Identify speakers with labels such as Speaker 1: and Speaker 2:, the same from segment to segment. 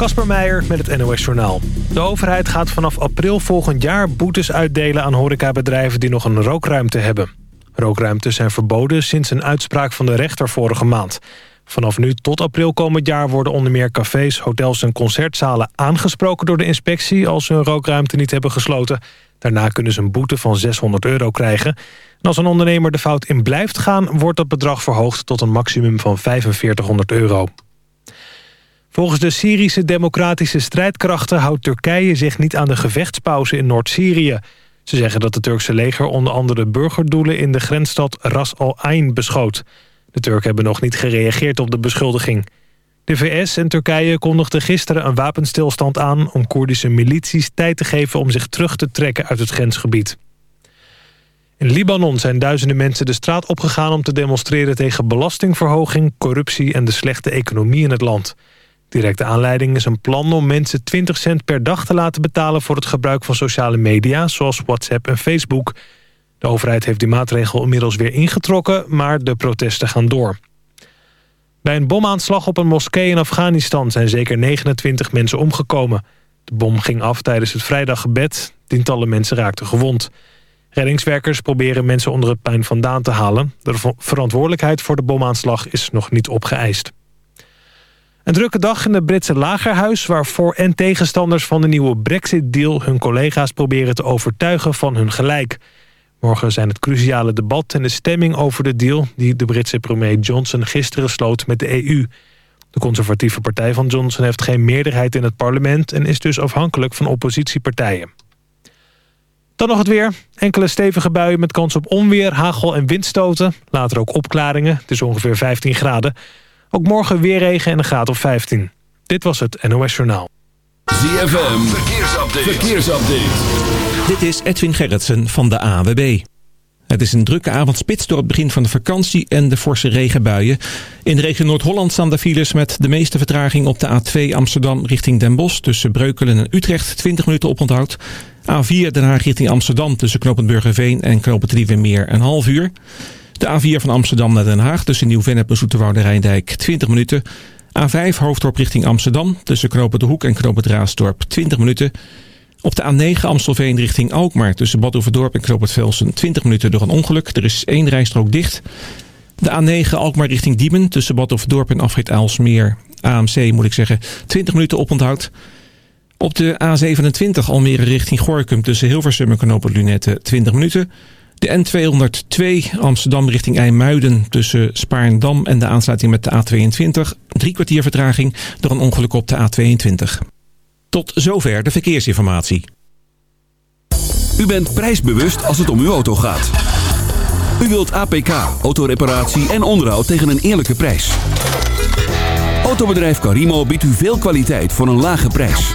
Speaker 1: Kasper Meijer met het NOS Journaal. De overheid gaat vanaf april volgend jaar boetes uitdelen aan horecabedrijven die nog een rookruimte hebben. Rookruimtes zijn verboden sinds een uitspraak van de rechter vorige maand. Vanaf nu tot april komend jaar worden onder meer cafés, hotels en concertzalen aangesproken door de inspectie als ze hun rookruimte niet hebben gesloten. Daarna kunnen ze een boete van 600 euro krijgen. En als een ondernemer de fout in blijft gaan, wordt dat bedrag verhoogd tot een maximum van 4500 euro. Volgens de Syrische democratische strijdkrachten houdt Turkije zich niet aan de gevechtspauze in Noord-Syrië. Ze zeggen dat het Turkse leger onder andere burgerdoelen in de grensstad Ras al Ain beschoot. De Turken hebben nog niet gereageerd op de beschuldiging. De VS en Turkije kondigden gisteren een wapenstilstand aan... om Koerdische milities tijd te geven om zich terug te trekken uit het grensgebied. In Libanon zijn duizenden mensen de straat opgegaan om te demonstreren tegen belastingverhoging, corruptie en de slechte economie in het land. Directe aanleiding is een plan om mensen 20 cent per dag te laten betalen voor het gebruik van sociale media, zoals WhatsApp en Facebook. De overheid heeft die maatregel inmiddels weer ingetrokken, maar de protesten gaan door. Bij een bomaanslag op een moskee in Afghanistan zijn zeker 29 mensen omgekomen. De bom ging af tijdens het vrijdaggebed. Tientallen mensen raakten gewond. Reddingswerkers proberen mensen onder het puin vandaan te halen. De verantwoordelijkheid voor de bomaanslag is nog niet opgeëist. Een drukke dag in het Britse lagerhuis... waar voor- en tegenstanders van de nieuwe Brexit-deal... hun collega's proberen te overtuigen van hun gelijk. Morgen zijn het cruciale debat en de stemming over de deal... die de Britse premier Johnson gisteren sloot met de EU. De conservatieve partij van Johnson heeft geen meerderheid in het parlement... en is dus afhankelijk van oppositiepartijen. Dan nog het weer. Enkele stevige buien met kans op onweer, hagel en windstoten. Later ook opklaringen. Het is ongeveer 15 graden. Ook morgen weer regen en een graad of 15. Dit was het NOS Journaal.
Speaker 2: ZFM, verkeersupdate. verkeersupdate.
Speaker 3: Dit is Edwin Gerritsen van de AWB. Het is een drukke avondspits door het begin van de vakantie en de forse regenbuien. In de regio Noord-Holland staan de files met de meeste vertraging op de A2 Amsterdam richting Den Bosch... tussen Breukelen en Utrecht, 20 minuten oponthoud. A4 Den Haag richting Amsterdam tussen Knopend Burgerveen en Knopend meer een half uur. De A4 van Amsterdam naar Den Haag tussen Nieuw-Vennep en Zoeterwoude Rijndijk 20 minuten. A5 Hoofddorp richting Amsterdam tussen Knopen de Hoek en Knopen Raasdorp 20 minuten. Op de A9 Amstelveen richting Alkmaar tussen Bad Oeverdorp en Knoop Velsen 20 minuten door een ongeluk. Er is één rijstrook dicht. De A9 Alkmaar richting Diemen tussen Bad Oeverdorp en Afrit Aalsmeer. AMC moet ik zeggen 20 minuten oponthoud. Op de A27 Almere richting Gorkum tussen Hilversum en Knopen Lunette 20 minuten. De N202 Amsterdam richting IJmuiden tussen Spaarndam en de aansluiting met de A22. Drie kwartier vertraging door een ongeluk op de A22. Tot zover de verkeersinformatie.
Speaker 2: U bent prijsbewust als het om uw auto gaat. U wilt APK, autoreparatie en onderhoud tegen een eerlijke prijs. Autobedrijf Carimo biedt u veel kwaliteit voor een lage prijs.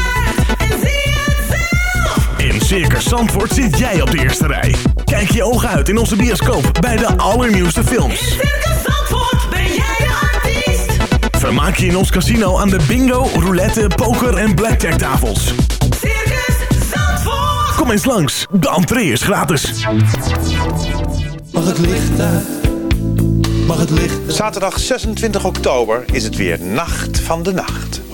Speaker 4: Circus Zandvoort zit jij op de eerste rij. Kijk je ogen uit in onze bioscoop bij de allernieuwste films.
Speaker 5: In Circus Zandvoort ben jij de artiest.
Speaker 4: Vermaak je in ons casino aan de bingo, roulette, poker en blackjack tafels.
Speaker 5: Circus Zandvoort.
Speaker 4: Kom eens langs, de entree is gratis.
Speaker 6: Mag het licht uit? Mag het licht uit?
Speaker 7: Zaterdag 26 oktober is het weer Nacht van de Nacht.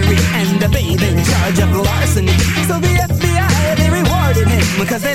Speaker 6: And
Speaker 8: the babe charge of larceny. So the FBI they rewarded him because they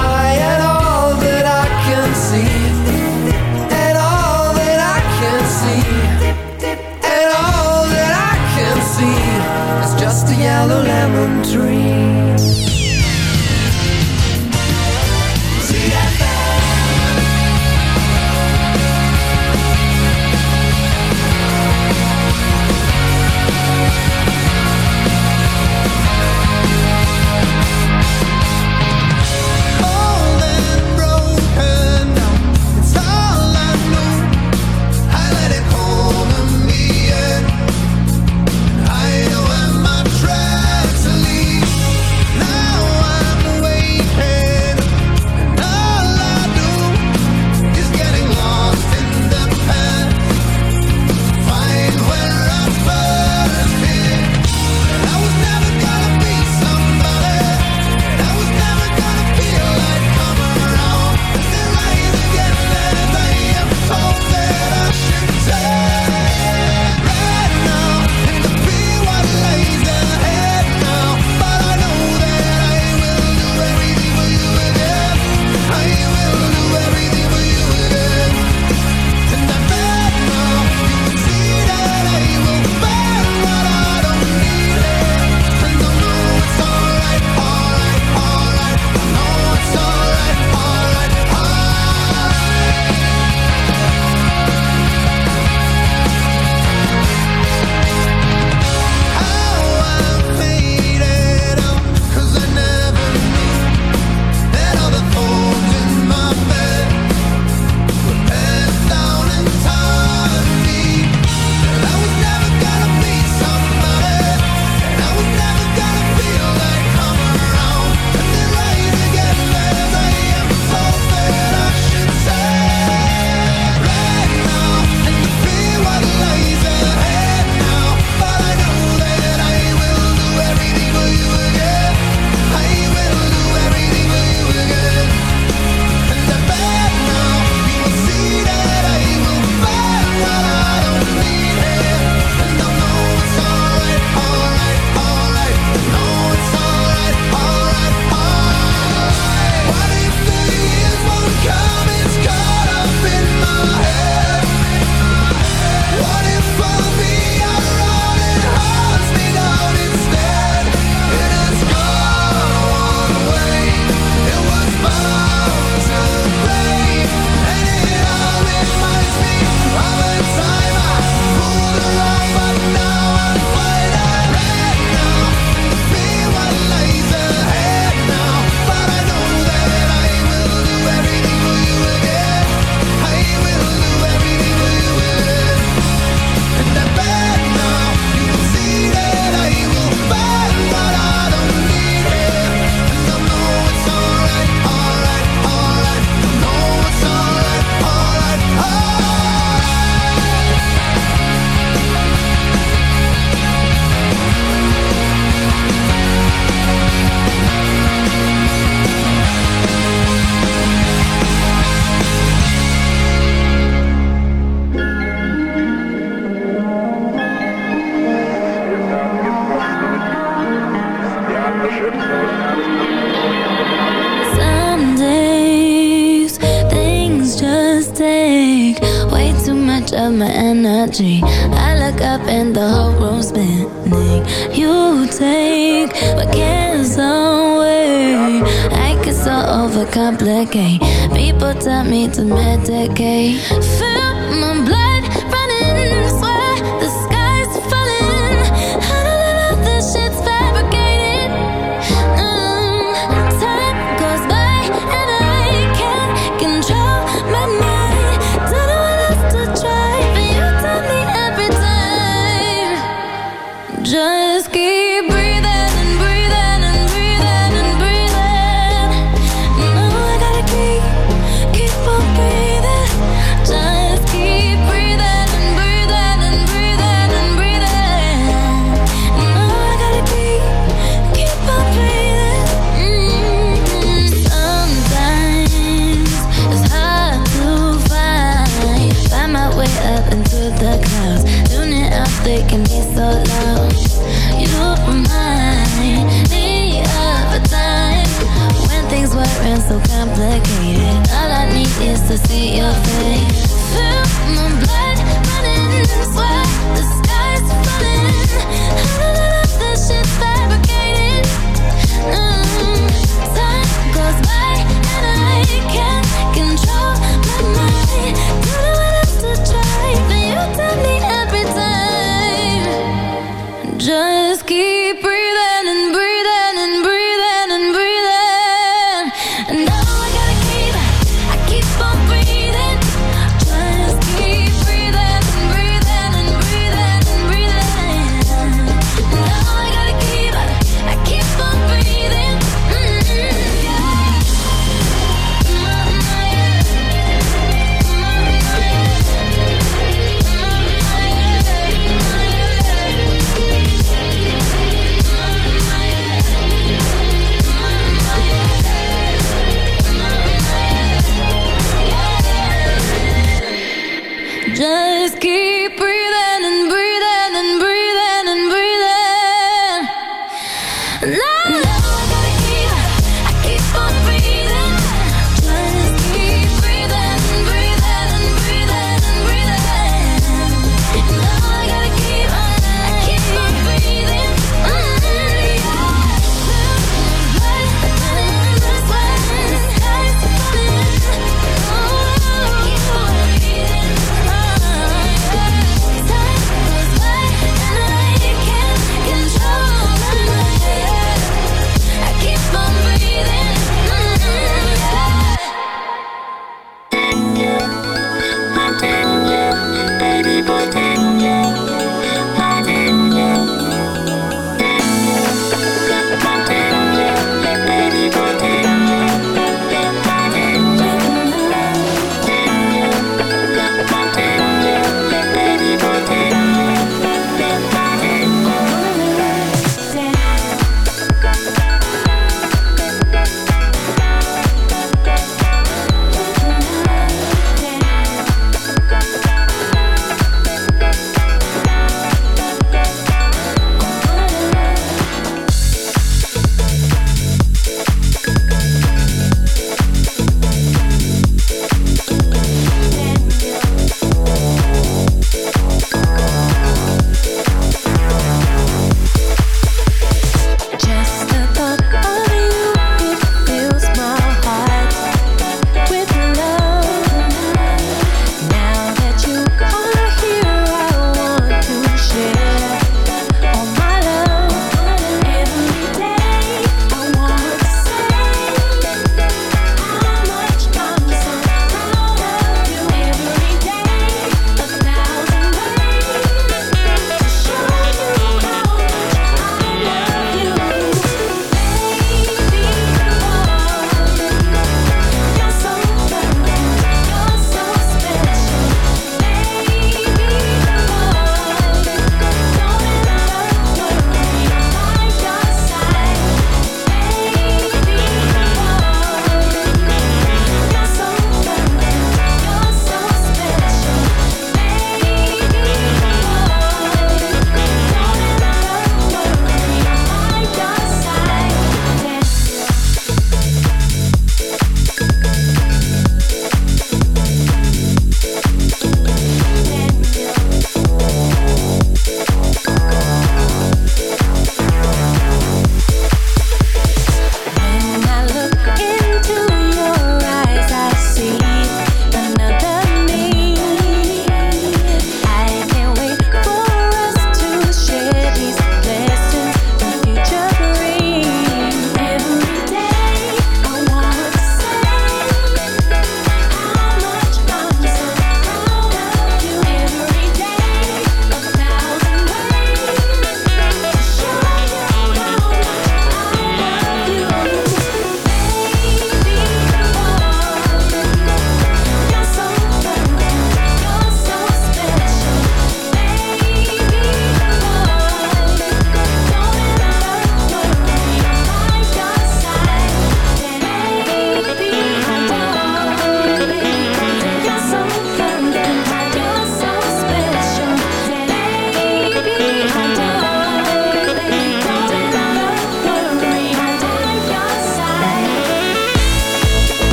Speaker 9: Just
Speaker 10: keep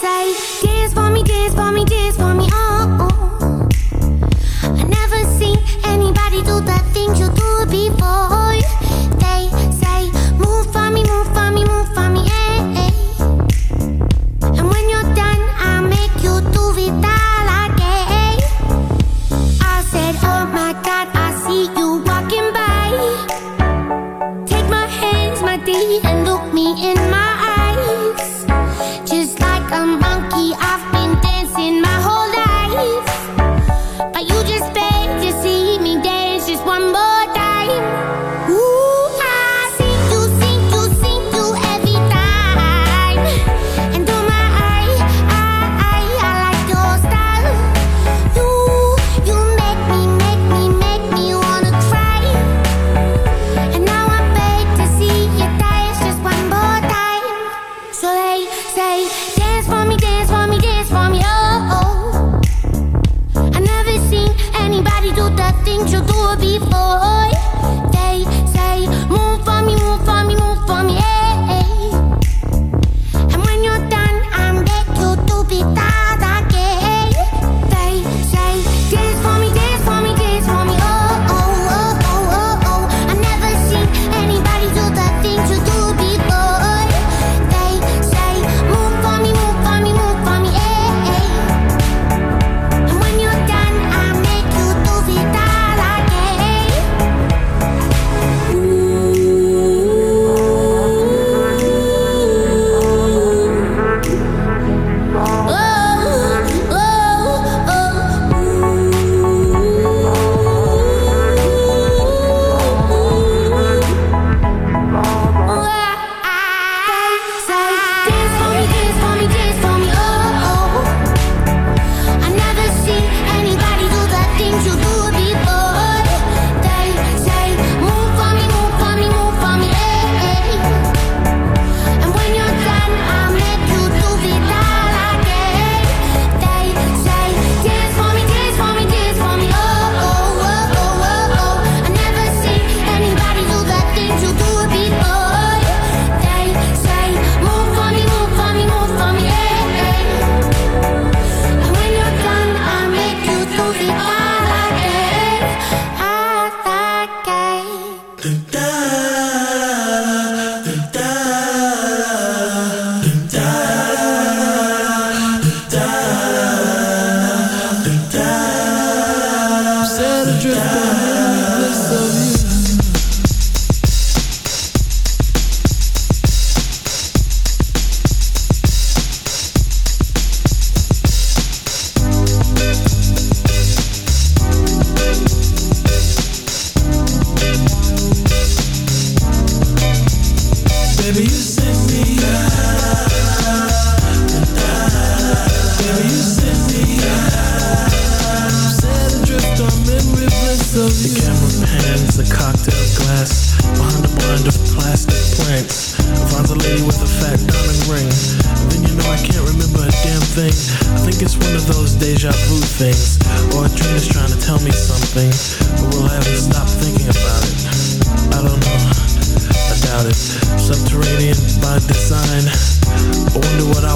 Speaker 10: zij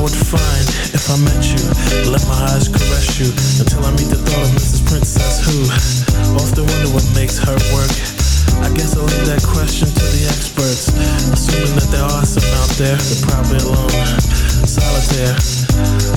Speaker 10: would find if I
Speaker 6: met you. Let my eyes caress you until I meet the thought of Mrs. Princess who often wonder what makes her work. I guess I'll leave that question to the experts. Assuming that there are some out there, they're probably alone. Solitaire.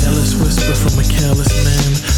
Speaker 6: careless whisper from a careless man.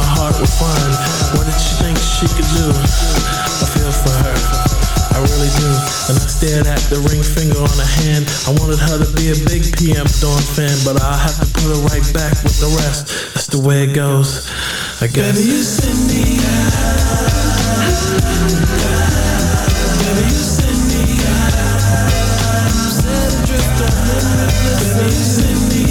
Speaker 6: heart were fine. What did she think she could do? I feel for her. I really do. And I stared at the ring finger on her hand. I wanted her to be a big PM Dawn fan, but I'll have to put her right back with the rest. That's the way it goes. I guess. Baby, you send me Baby, you send me Set adrift on bliss. Baby, you send me Baby,